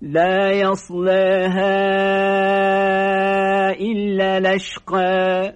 لا يصلها إلا لشقى